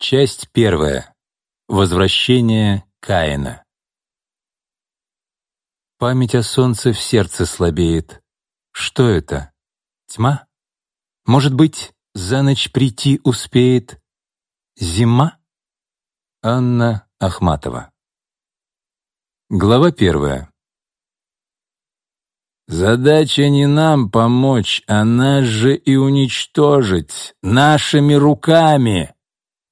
Часть первая. Возвращение Каина. Память о солнце в сердце слабеет. Что это? Тьма? Может быть, за ночь прийти успеет зима? Анна Ахматова. Глава первая. Задача не нам помочь, а нас же и уничтожить нашими руками.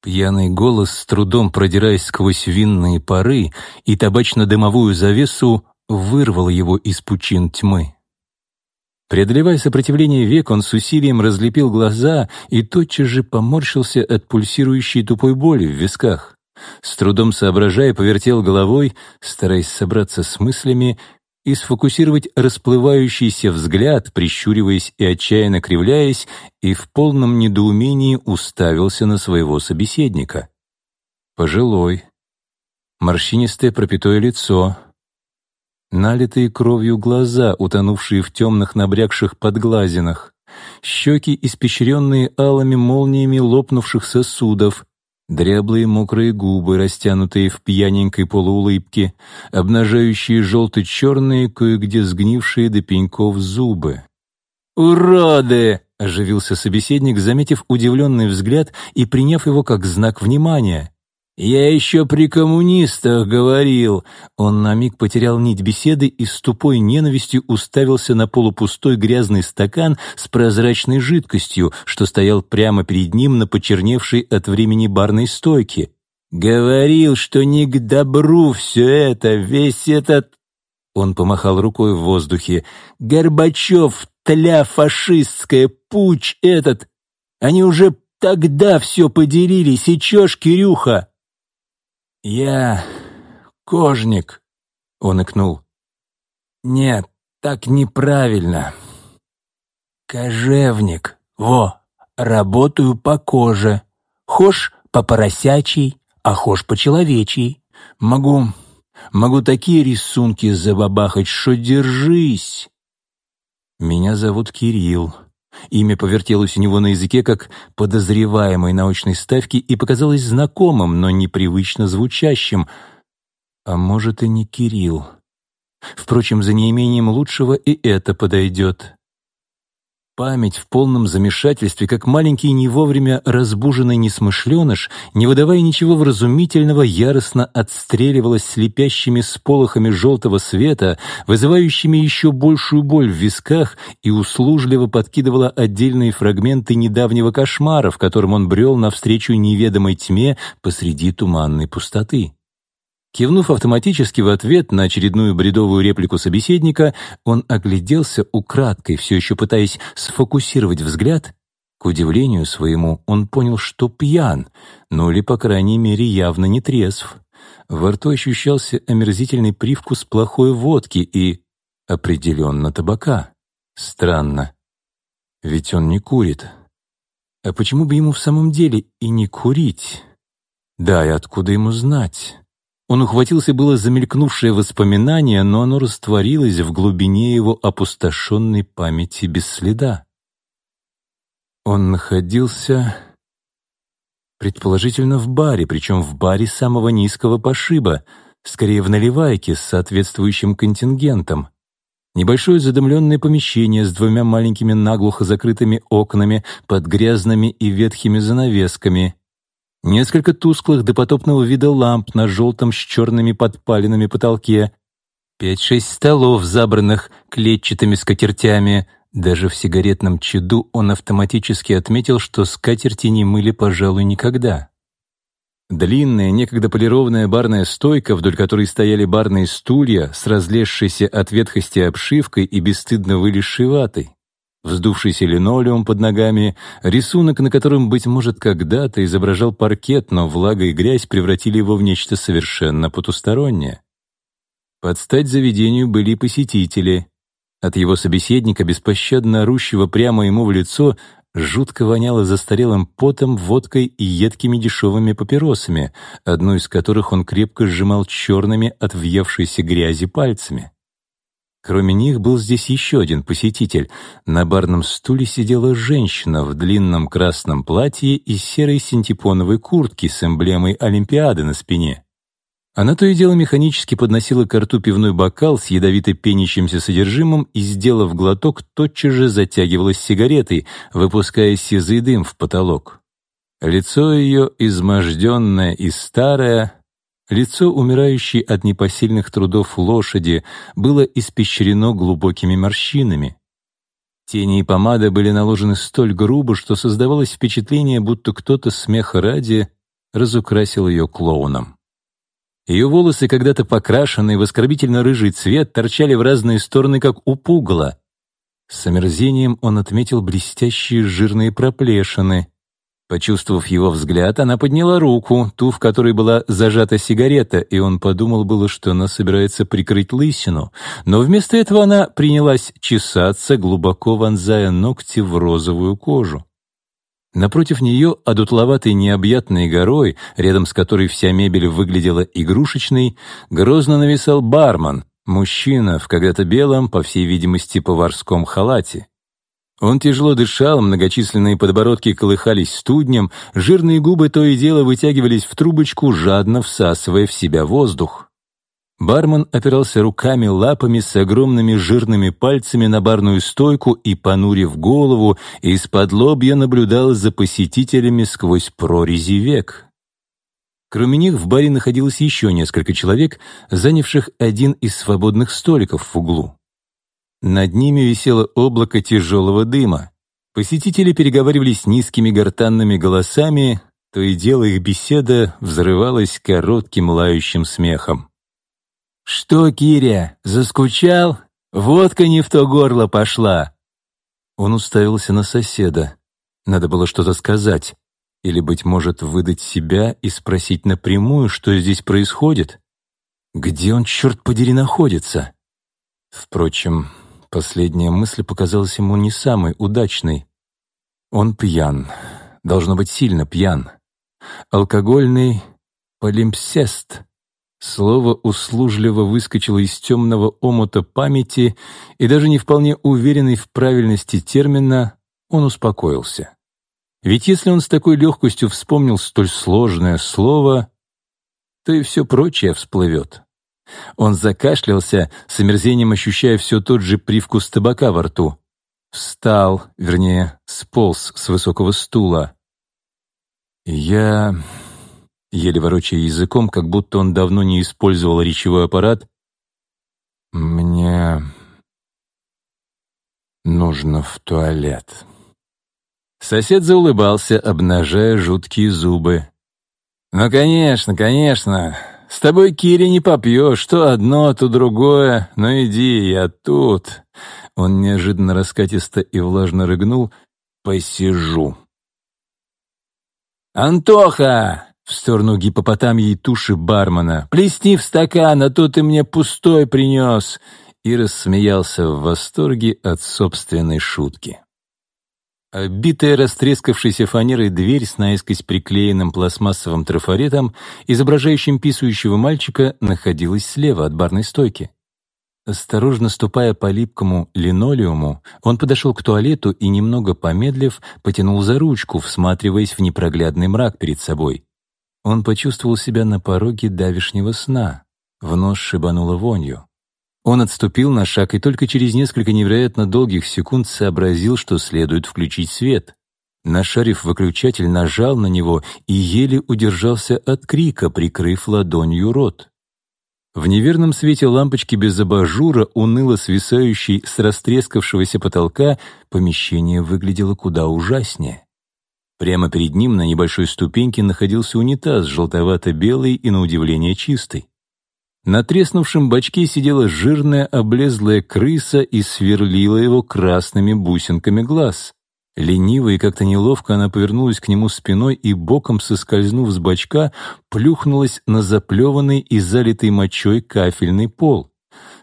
Пьяный голос, с трудом продираясь сквозь винные пары и табачно-дымовую завесу, вырвал его из пучин тьмы. Преодолевая сопротивление век, он с усилием разлепил глаза и тотчас же поморщился от пульсирующей тупой боли в висках. С трудом соображая, повертел головой, стараясь собраться с мыслями и сфокусировать расплывающийся взгляд, прищуриваясь и отчаянно кривляясь, и в полном недоумении уставился на своего собеседника. Пожилой, морщинистое пропитое лицо, налитые кровью глаза, утонувшие в темных набрякших подглазинах, щеки, испещренные алыми молниями лопнувших сосудов, Дряблые мокрые губы, растянутые в пьяненькой полуулыбке, обнажающие желто-черные, кое-где сгнившие до пеньков зубы. «Уроды!» — оживился собеседник, заметив удивленный взгляд и приняв его как знак внимания. «Я еще при коммунистах говорил!» Он на миг потерял нить беседы и с тупой ненавистью уставился на полупустой грязный стакан с прозрачной жидкостью, что стоял прямо перед ним на почерневшей от времени барной стойке. «Говорил, что не к добру все это, весь этот...» Он помахал рукой в воздухе. «Горбачев, тля фашистская, путь этот! Они уже тогда все поделили, сечешь, Кирюха!» «Я кожник», — он икнул. «Нет, так неправильно. Кожевник. Во, работаю по коже. Хошь по поросячьей, а хошь по человечьей. Могу, могу такие рисунки забабахать, что держись». «Меня зовут Кирилл», Имя повертелось у него на языке как подозреваемой научной ставки и показалось знакомым, но непривычно звучащим. А может, и не Кирилл. Впрочем, за неимением лучшего и это подойдет. Память в полном замешательстве, как маленький не вовремя разбуженный несмышленыш, не выдавая ничего вразумительного, яростно отстреливалась слепящими сполохами желтого света, вызывающими еще большую боль в висках, и услужливо подкидывала отдельные фрагменты недавнего кошмара, в котором он брел навстречу неведомой тьме посреди туманной пустоты. Кивнув автоматически в ответ на очередную бредовую реплику собеседника, он огляделся украдкой, все еще пытаясь сфокусировать взгляд. К удивлению своему, он понял, что пьян, ну или, по крайней мере, явно не трезв. Во рту ощущался омерзительный привкус плохой водки и, определенно, табака. Странно. Ведь он не курит. А почему бы ему в самом деле и не курить? Да, и откуда ему знать? Он ухватился было за мелькнувшее воспоминание, но оно растворилось в глубине его опустошенной памяти без следа. Он находился, предположительно, в баре, причем в баре самого низкого пошиба, скорее в наливайке с соответствующим контингентом. Небольшое задымленное помещение с двумя маленькими наглухо закрытыми окнами под грязными и ветхими занавесками — несколько тусклых допотопного вида ламп на желтом с черными подпалинами потолке, пять-шесть столов, забранных клетчатыми скатертями. Даже в сигаретном чаду он автоматически отметил, что скатерти не мыли, пожалуй, никогда. Длинная, некогда полированная барная стойка, вдоль которой стояли барные стулья с разлезшейся от ветхости обшивкой и бесстыдно вылезшей ватой вздувшийся линолеум под ногами, рисунок, на котором, быть может, когда-то изображал паркет, но влага и грязь превратили его в нечто совершенно потустороннее. Под стать заведению были посетители. От его собеседника, беспощадно орущего прямо ему в лицо, жутко воняло застарелым потом, водкой и едкими дешевыми папиросами, одну из которых он крепко сжимал черными от въевшейся грязи пальцами. Кроме них был здесь еще один посетитель. На барном стуле сидела женщина в длинном красном платье и серой синтепоновой куртке с эмблемой Олимпиады на спине. Она то и дело механически подносила к рту пивной бокал с ядовито пенящимся содержимым и, сделав глоток, тотчас же затягивалась сигаретой, выпуская сизый дым в потолок. Лицо ее, изможденное и старое, Лицо, умирающей от непосильных трудов лошади, было испещрено глубокими морщинами. Тени и помада были наложены столь грубо, что создавалось впечатление, будто кто-то смеха ради разукрасил ее клоуном. Ее волосы, когда-то покрашенные в оскорбительно-рыжий цвет, торчали в разные стороны, как у пугала. С омерзением он отметил блестящие жирные проплешины, Почувствовав его взгляд, она подняла руку, ту, в которой была зажата сигарета, и он подумал было, что она собирается прикрыть лысину, но вместо этого она принялась чесаться, глубоко вонзая ногти в розовую кожу. Напротив нее, одутловатой необъятной горой, рядом с которой вся мебель выглядела игрушечной, грозно нависал бармен, мужчина в когда-то белом, по всей видимости, поварском халате. Он тяжело дышал, многочисленные подбородки колыхались студнем, жирные губы то и дело вытягивались в трубочку, жадно всасывая в себя воздух. Бармен опирался руками, лапами с огромными жирными пальцами на барную стойку и, понурив голову, из-под лобья наблюдал за посетителями сквозь прорези век. Кроме них в баре находилось еще несколько человек, занявших один из свободных столиков в углу. Над ними висело облако тяжелого дыма. Посетители переговаривались низкими гортанными голосами, то и дело их беседа взрывалась коротким лающим смехом. «Что, Киря, заскучал? Водка не в то горло пошла!» Он уставился на соседа. Надо было что-то сказать. Или, быть может, выдать себя и спросить напрямую, что здесь происходит? Где он, черт подери, находится? Впрочем, Последняя мысль показалась ему не самой удачной. Он пьян, должно быть сильно пьян. Алкогольный полимпсест. Слово услужливо выскочило из темного омута памяти, и даже не вполне уверенный в правильности термина, он успокоился. Ведь если он с такой легкостью вспомнил столь сложное слово, то и все прочее всплывет. Он закашлялся, с омерзением ощущая все тот же привкус табака во рту. Встал, вернее, сполз с высокого стула. Я, еле ворочая языком, как будто он давно не использовал речевой аппарат, мне нужно в туалет. Сосед заулыбался, обнажая жуткие зубы. «Ну, конечно, конечно. С тобой, Кири, не попьешь, что одно, то другое. Ну иди, я тут». Он неожиданно раскатисто и влажно рыгнул. «Посижу». «Антоха!» — в сторону гипопотамьей туши бармена. «Плесни в стакан, а то ты мне пустой принес!» И рассмеялся в восторге от собственной шутки. Битая растрескавшейся фанерой дверь с наискось приклеенным пластмассовым трафаретом, изображающим писающего мальчика, находилась слева от барной стойки. Осторожно ступая по липкому линолеуму, он подошел к туалету и, немного помедлив, потянул за ручку, всматриваясь в непроглядный мрак перед собой. Он почувствовал себя на пороге давишнего сна. В нос шибануло вонью. Он отступил на шаг и только через несколько невероятно долгих секунд сообразил, что следует включить свет. Нашарив выключатель, нажал на него и еле удержался от крика, прикрыв ладонью рот. В неверном свете лампочки без абажура, уныло свисающей с растрескавшегося потолка, помещение выглядело куда ужаснее. Прямо перед ним на небольшой ступеньке находился унитаз, желтовато-белый и, на удивление, чистый. На треснувшем бачке сидела жирная облезлая крыса и сверлила его красными бусинками глаз. Лениво и как-то неловко она повернулась к нему спиной и, боком соскользнув с бачка, плюхнулась на заплеванный и залитый мочой кафельный пол.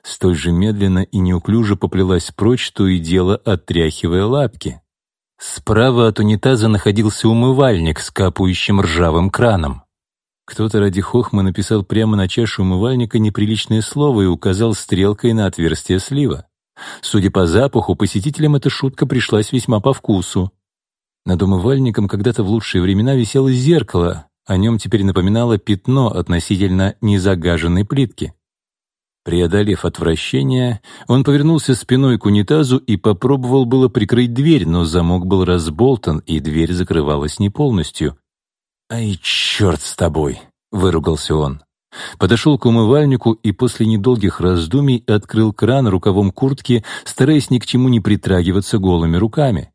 Столь же медленно и неуклюже поплелась прочь, то и дело отряхивая лапки. Справа от унитаза находился умывальник с капающим ржавым краном. Кто-то ради хохма написал прямо на чашу умывальника неприличное слово и указал стрелкой на отверстие слива. Судя по запаху, посетителям эта шутка пришлась весьма по вкусу. Над умывальником когда-то в лучшие времена висело зеркало, о нем теперь напоминало пятно относительно незагаженной плитки. Преодолев отвращение, он повернулся спиной к унитазу и попробовал было прикрыть дверь, но замок был разболтан, и дверь закрывалась не полностью. «Ай, черт с тобой!» — выругался он. Подошел к умывальнику и после недолгих раздумий открыл кран рукавом куртки, стараясь ни к чему не притрагиваться голыми руками.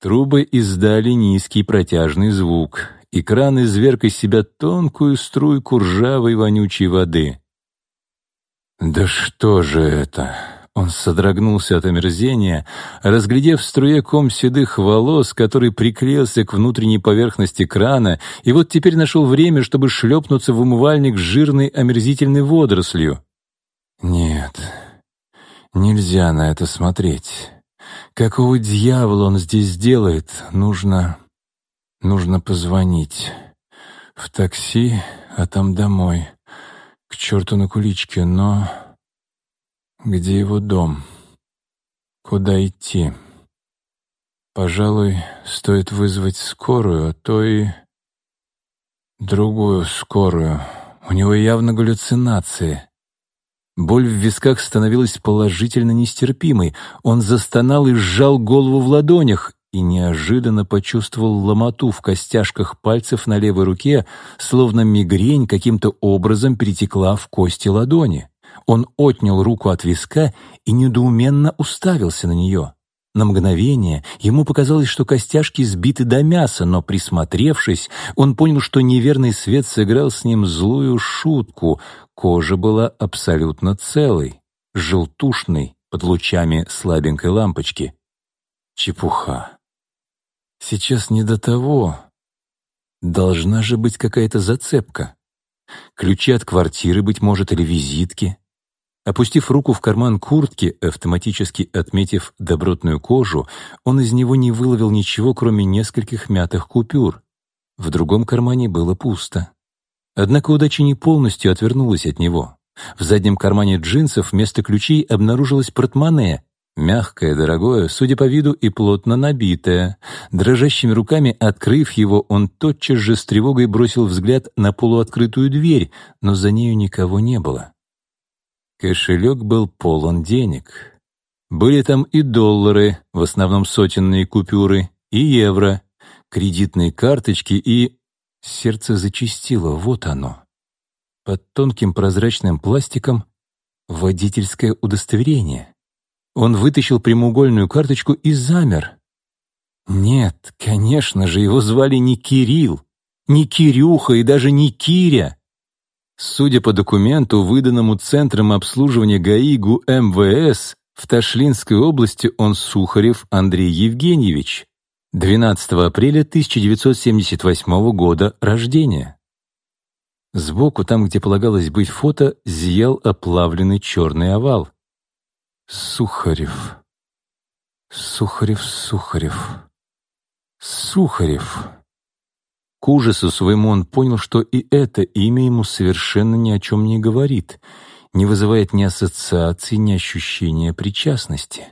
Трубы издали низкий протяжный звук, и кран изверг из себя тонкую струйку ржавой вонючей воды. «Да что же это?» Он содрогнулся от омерзения, разглядев в струе ком седых волос, который приклеился к внутренней поверхности крана, и вот теперь нашел время, чтобы шлепнуться в умывальник с жирной омерзительной водорослью. «Нет, нельзя на это смотреть. Какого дьявола он здесь делает? Нужно... нужно позвонить. В такси, а там домой. К черту на куличке, но... Где его дом? Куда идти? Пожалуй, стоит вызвать скорую, а то и... Другую скорую. У него явно галлюцинации. Боль в висках становилась положительно нестерпимой. Он застонал и сжал голову в ладонях и неожиданно почувствовал ломоту в костяшках пальцев на левой руке, словно мигрень каким-то образом перетекла в кости ладони. Он отнял руку от виска и недоуменно уставился на нее. На мгновение ему показалось, что костяшки сбиты до мяса, но, присмотревшись, он понял, что неверный свет сыграл с ним злую шутку. Кожа была абсолютно целой, желтушной, под лучами слабенькой лампочки. Чепуха. Сейчас не до того. Должна же быть какая-то зацепка. Ключи от квартиры, быть может, или визитки. Опустив руку в карман куртки, автоматически отметив добротную кожу, он из него не выловил ничего, кроме нескольких мятых купюр. В другом кармане было пусто. Однако удача не полностью отвернулась от него. В заднем кармане джинсов вместо ключей обнаружилось портмоне, мягкое, дорогое, судя по виду, и плотно набитое. Дрожащими руками открыв его, он тотчас же с тревогой бросил взгляд на полуоткрытую дверь, но за нею никого не было. Кошелек был полон денег. Были там и доллары, в основном сотенные купюры, и евро, кредитные карточки и... Сердце зачистило, вот оно. Под тонким прозрачным пластиком водительское удостоверение. Он вытащил прямоугольную карточку и замер. Нет, конечно же, его звали не Кирилл, не Кирюха и даже не Киря. Судя по документу, выданному Центром обслуживания ГАИ ГУ МВС, в Ташлинской области он Сухарев Андрей Евгеньевич, 12 апреля 1978 года рождения. Сбоку, там, где полагалось быть фото, зиял оплавленный черный овал. Сухарев. Сухарев, Сухарев. Сухарев. К ужасу своему он понял, что и это имя ему совершенно ни о чем не говорит, не вызывает ни ассоциации, ни ощущения причастности.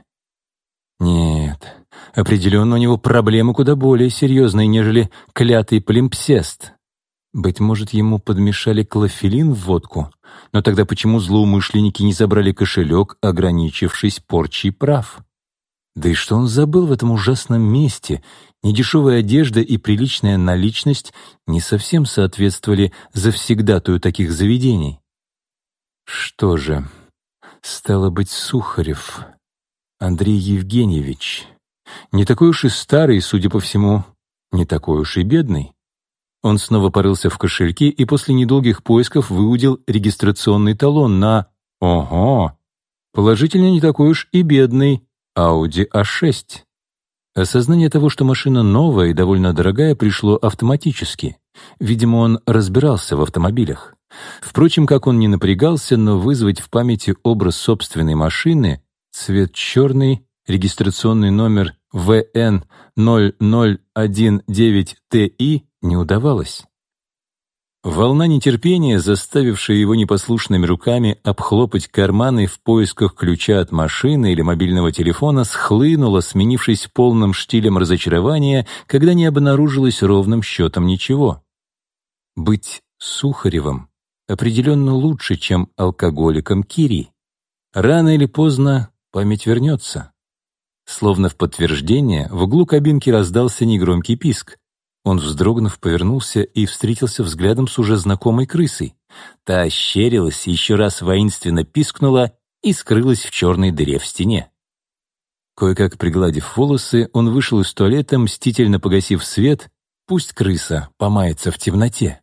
Нет, определенно у него проблемы куда более серьезные, нежели клятый полимпсест. Быть может, ему подмешали клофелин в водку, но тогда почему злоумышленники не забрали кошелек, ограничившись порчей прав? Да и что он забыл в этом ужасном месте? Недешевая одежда и приличная наличность не совсем соответствовали завсегдатую таких заведений. Что же, стало быть, Сухарев, Андрей Евгеньевич, не такой уж и старый, судя по всему, не такой уж и бедный. Он снова порылся в кошельке и после недолгих поисков выудил регистрационный талон на... Ого! Положительно не такой уж и бедный. Audi A6. Осознание того, что машина новая и довольно дорогая, пришло автоматически. Видимо, он разбирался в автомобилях. Впрочем, как он не напрягался, но вызвать в памяти образ собственной машины, цвет черный, регистрационный номер ВН0019TI не удавалось. Волна нетерпения, заставившая его непослушными руками обхлопать карманы в поисках ключа от машины или мобильного телефона, схлынула, сменившись полным штилем разочарования, когда не обнаружилось ровным счетом ничего. Быть Сухаревым определенно лучше, чем алкоголиком Кири. Рано или поздно память вернется. Словно в подтверждение, в углу кабинки раздался негромкий писк. Он, вздрогнув, повернулся и встретился взглядом с уже знакомой крысой. Та ощерилась, еще раз воинственно пискнула и скрылась в черной дыре в стене. Кое-как пригладив волосы, он вышел из туалета, мстительно погасив свет, пусть крыса помается в темноте.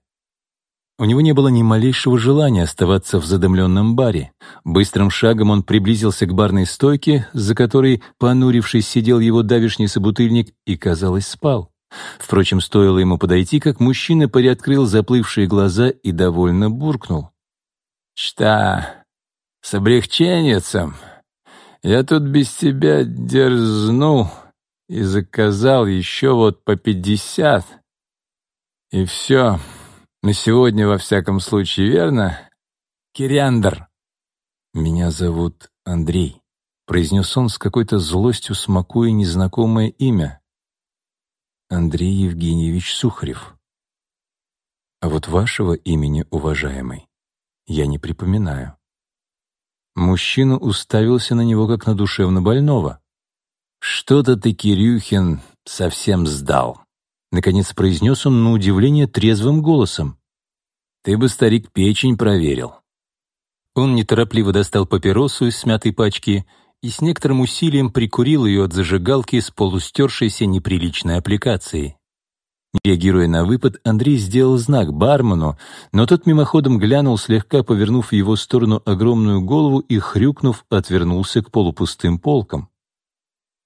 У него не было ни малейшего желания оставаться в задымленном баре. Быстрым шагом он приблизился к барной стойке, за которой, понурившись, сидел его давишний собутыльник и, казалось, спал. Впрочем, стоило ему подойти, как мужчина приоткрыл заплывшие глаза и довольно буркнул. «Что, с облегченницем? Я тут без тебя дерзнул и заказал еще вот по пятьдесят. И все, на сегодня во всяком случае, верно? Кириандр». «Меня зовут Андрей», — произнес он с какой-то злостью, смакуя незнакомое имя. Андрей Евгеньевич Сухарев. А вот вашего имени, уважаемый, я не припоминаю. Мужчина уставился на него, как на душевно больного. «Что-то ты, Кирюхин, совсем сдал», — наконец произнес он на удивление трезвым голосом. «Ты бы, старик, печень проверил». Он неторопливо достал папиросу из смятой пачки и с некоторым усилием прикурил ее от зажигалки с полустершейся неприличной аппликацией. Реагируя на выпад, Андрей сделал знак бармену, но тот мимоходом глянул, слегка повернув в его сторону огромную голову и, хрюкнув, отвернулся к полупустым полкам.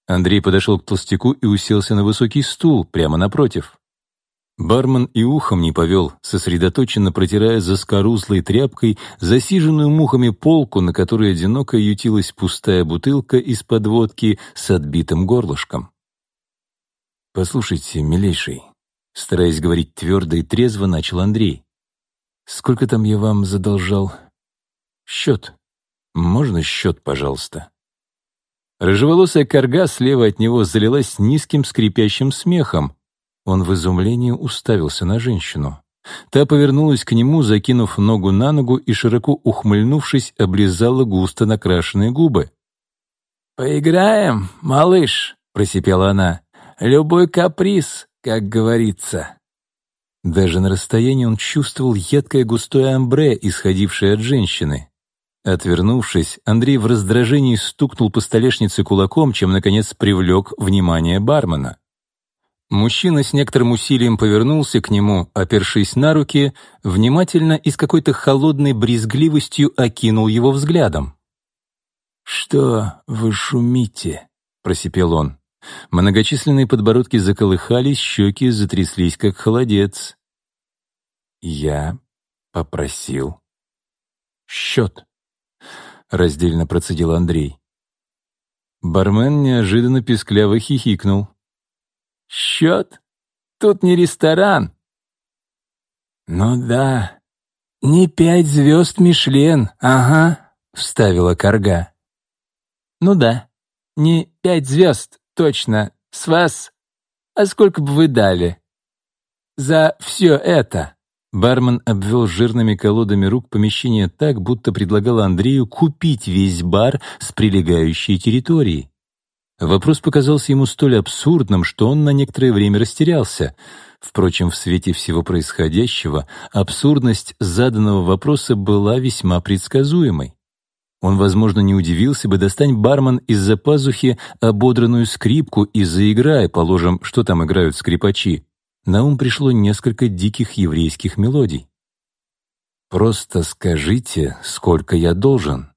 Андрей подошел к толстяку и уселся на высокий стул прямо напротив. Бармен и ухом не повел, сосредоточенно протирая заскорузлой тряпкой засиженную мухами полку, на которой одиноко ютилась пустая бутылка из-под водки с отбитым горлышком. «Послушайте, милейший», — стараясь говорить твердо и трезво, начал Андрей. «Сколько там я вам задолжал?» «Счет. Можно счет, пожалуйста?» Рыжеволосая корга слева от него залилась низким скрипящим смехом, он в изумлении уставился на женщину. Та повернулась к нему, закинув ногу на ногу и, широко ухмыльнувшись, облизала густо накрашенные губы. «Поиграем, малыш», — просипела она. «Любой каприз, как говорится». Даже на расстоянии он чувствовал едкое густое амбре, исходившее от женщины. Отвернувшись, Андрей в раздражении стукнул по столешнице кулаком, чем, наконец, привлек внимание бармена. Мужчина с некоторым усилием повернулся к нему, опершись на руки, внимательно и с какой-то холодной брезгливостью окинул его взглядом. «Что вы шумите?» — просипел он. Многочисленные подбородки заколыхались, щеки затряслись, как холодец. «Я попросил счет», — раздельно процедил Андрей. Бармен неожиданно пискляво хихикнул. Счет? Тут не ресторан. Ну да, не пять звезд Мишлен, ага, вставила Карга. Ну да, не пять звезд, точно, с вас. А сколько бы вы дали? За все это. Бармен обвел жирными колодами рук помещение так, будто предлагал Андрею купить весь бар с прилегающей территорией. Вопрос показался ему столь абсурдным, что он на некоторое время растерялся. Впрочем, в свете всего происходящего абсурдность заданного вопроса была весьма предсказуемой. Он, возможно, не удивился бы, достань бармен из-за пазухи ободранную скрипку и заиграя, положим, что там играют скрипачи. На ум пришло несколько диких еврейских мелодий. «Просто скажите, сколько я должен»,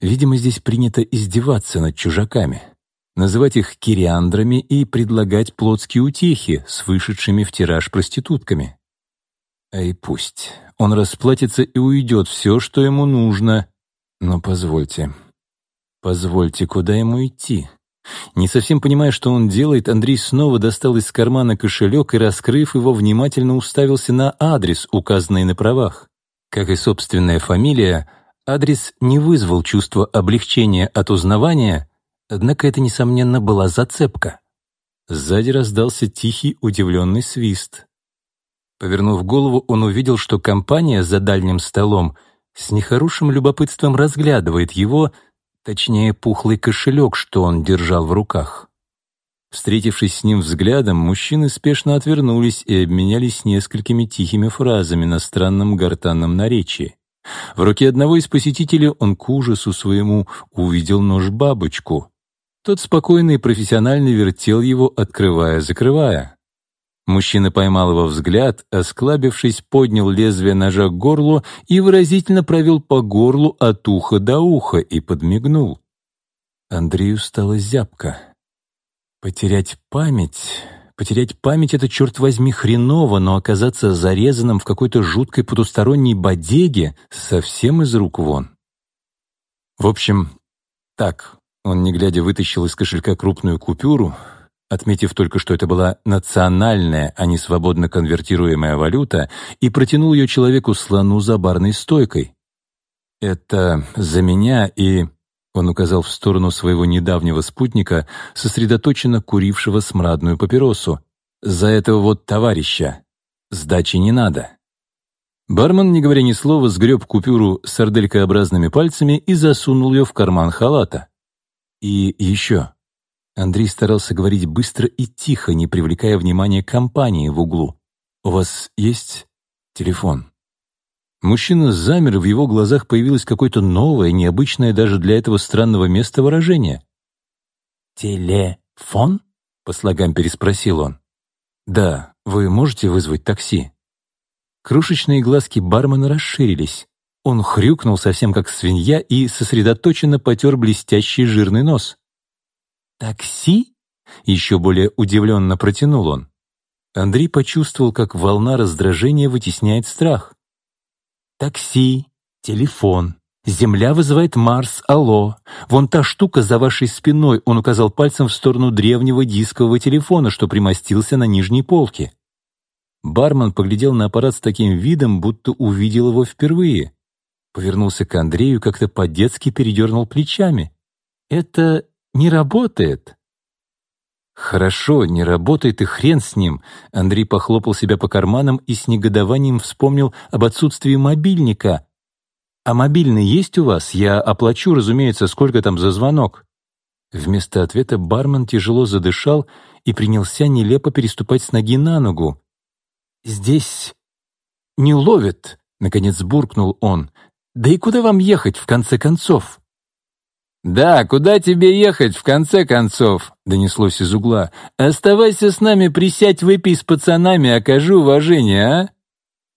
Видимо, здесь принято издеваться над чужаками, называть их кириандрами и предлагать плотские утехи с вышедшими в тираж проститутками. А и пусть. Он расплатится и уйдет все, что ему нужно. Но позвольте, позвольте, куда ему идти? Не совсем понимая, что он делает, Андрей снова достал из кармана кошелек и, раскрыв его, внимательно уставился на адрес, указанный на правах. Как и собственная фамилия, адрес не вызвал чувства облегчения от узнавания, однако это, несомненно, была зацепка. Сзади раздался тихий, удивленный свист. Повернув голову, он увидел, что компания за дальним столом с нехорошим любопытством разглядывает его, точнее, пухлый кошелек, что он держал в руках. Встретившись с ним взглядом, мужчины спешно отвернулись и обменялись несколькими тихими фразами на странном гортанном наречии. В руке одного из посетителей он к ужасу своему увидел нож-бабочку. Тот спокойно и профессионально вертел его, открывая-закрывая. Мужчина поймал его взгляд, осклабившись, поднял лезвие ножа к горлу и выразительно провел по горлу от уха до уха и подмигнул. Андрею стало зябко. Потерять память... Потерять память — это, черт возьми, хреново, но оказаться зарезанным в какой-то жуткой потусторонней бодеге совсем из рук вон. В общем, так, он, не глядя, вытащил из кошелька крупную купюру, отметив только, что это была национальная, а не свободно конвертируемая валюта, и протянул ее человеку-слону за барной стойкой. «Это за меня и...» Он указал в сторону своего недавнего спутника, сосредоточенно курившего смрадную папиросу. «За этого вот товарища. Сдачи не надо». Бармен, не говоря ни слова, сгреб купюру сарделькообразными пальцами и засунул ее в карман халата. «И еще. Андрей старался говорить быстро и тихо, не привлекая внимания компании в углу. «У вас есть телефон?» Мужчина замер, в его глазах появилось какое-то новое, необычное даже для этого странного места выражение. «Телефон?» — по слогам переспросил он. «Да, вы можете вызвать такси?» Крошечные глазки бармена расширились. Он хрюкнул совсем как свинья и сосредоточенно потер блестящий жирный нос. «Такси?» — еще более удивленно протянул он. Андрей почувствовал, как волна раздражения вытесняет страх. «Такси, телефон, Земля вызывает Марс, алло. Вон та штука за вашей спиной», — он указал пальцем в сторону древнего дискового телефона, что примостился на нижней полке. Бармен поглядел на аппарат с таким видом, будто увидел его впервые. Повернулся к Андрею, как-то по-детски передернул плечами. «Это не работает». «Хорошо, не работает и хрен с ним». Андрей похлопал себя по карманам и с негодованием вспомнил об отсутствии мобильника. «А мобильный есть у вас? Я оплачу, разумеется, сколько там за звонок?» Вместо ответа бармен тяжело задышал и принялся нелепо переступать с ноги на ногу. «Здесь не ловит», — наконец буркнул он. «Да и куда вам ехать, в конце концов?» «Да, куда тебе ехать, в конце концов?» — донеслось из угла. «Оставайся с нами, присядь, выпей с пацанами, окажи уважение, а?»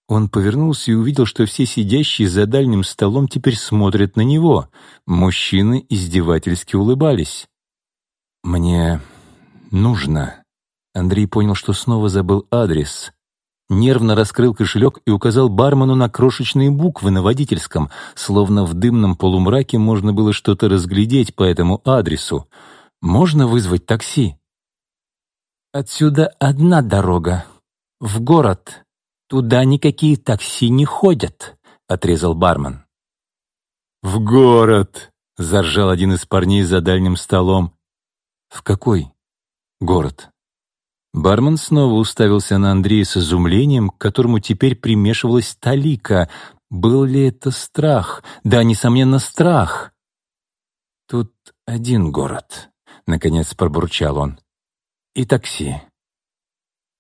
Он повернулся и увидел, что все сидящие за дальним столом теперь смотрят на него. Мужчины издевательски улыбались. «Мне нужно». Андрей понял, что снова забыл адрес нервно раскрыл кошелек и указал бармену на крошечные буквы на водительском, словно в дымном полумраке можно было что-то разглядеть по этому адресу. «Можно вызвать такси?» «Отсюда одна дорога. В город. Туда никакие такси не ходят», — отрезал бармен. «В город!» — заржал один из парней за дальним столом. «В какой город?» Бармен снова уставился на Андрея с изумлением, к которому теперь примешивалась талика. Был ли это страх? Да, несомненно, страх. «Тут один город», — наконец пробурчал он. «И такси».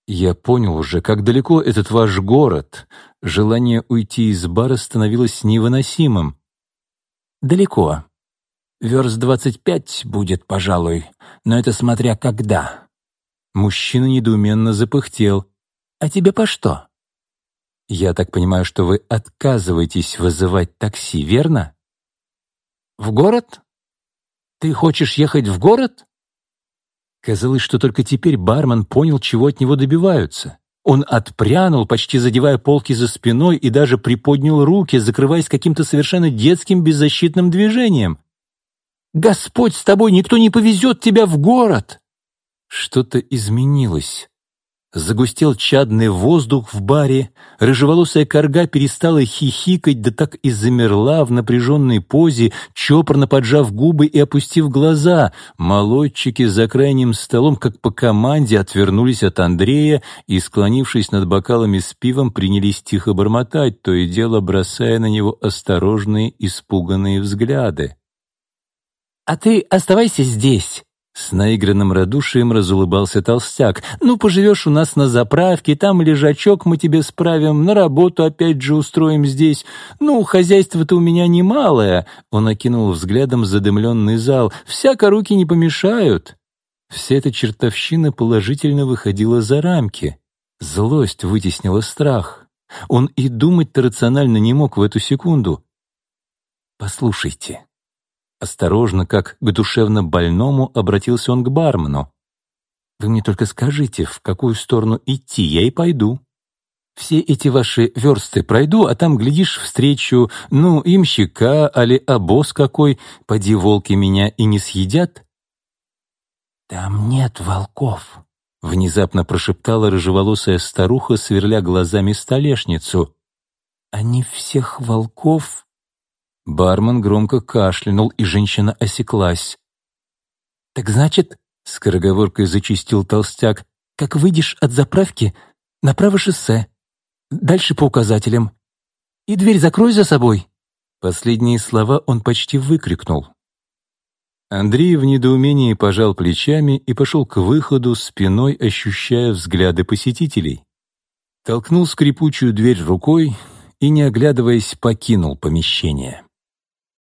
«Я понял уже, как далеко этот ваш город. Желание уйти из бара становилось невыносимым». «Далеко. Верст двадцать пять будет, пожалуй, но это смотря когда». Мужчина недоуменно запыхтел. «А тебе по что?» «Я так понимаю, что вы отказываетесь вызывать такси, верно?» «В город? Ты хочешь ехать в город?» Казалось, что только теперь бармен понял, чего от него добиваются. Он отпрянул, почти задевая полки за спиной, и даже приподнял руки, закрываясь каким-то совершенно детским беззащитным движением. Господь с тобой, никто не повезет тебя в город!» Что-то изменилось. Загустел чадный воздух в баре, рыжеволосая корга перестала хихикать, да так и замерла в напряженной позе, чопорно поджав губы и опустив глаза. Молодчики за крайним столом, как по команде, отвернулись от Андрея и, склонившись над бокалами с пивом, принялись тихо бормотать, то и дело бросая на него осторожные, испуганные взгляды. «А ты оставайся здесь», с наигранным радушием разулыбался толстяк. «Ну, поживешь у нас на заправке, там лежачок мы тебе справим, на работу опять же устроим здесь. Ну, хозяйство-то у меня немалое», — он окинул взглядом задымленный зал. «Всяко руки не помешают». Вся эта чертовщина положительно выходила за рамки. Злость вытеснила страх. Он и думать-то рационально не мог в эту секунду. «Послушайте», Осторожно, как к душевно больному, обратился он к бармену. «Вы мне только скажите, в какую сторону идти, я и пойду. Все эти ваши версты пройду, а там, глядишь, встречу, ну, имщика, али обоз какой, поди волки меня и не съедят». «Там нет волков», — внезапно прошептала рыжеволосая старуха, сверля глазами столешницу. «Они всех волков Бармен громко кашлянул, и женщина осеклась. «Так значит, — скороговоркой зачистил толстяк, — как выйдешь от заправки, направо шоссе, дальше по указателям. И дверь закрой за собой». Последние слова он почти выкрикнул. Андрей в недоумении пожал плечами и пошел к выходу, спиной ощущая взгляды посетителей. Толкнул скрипучую дверь рукой и, не оглядываясь, покинул помещение.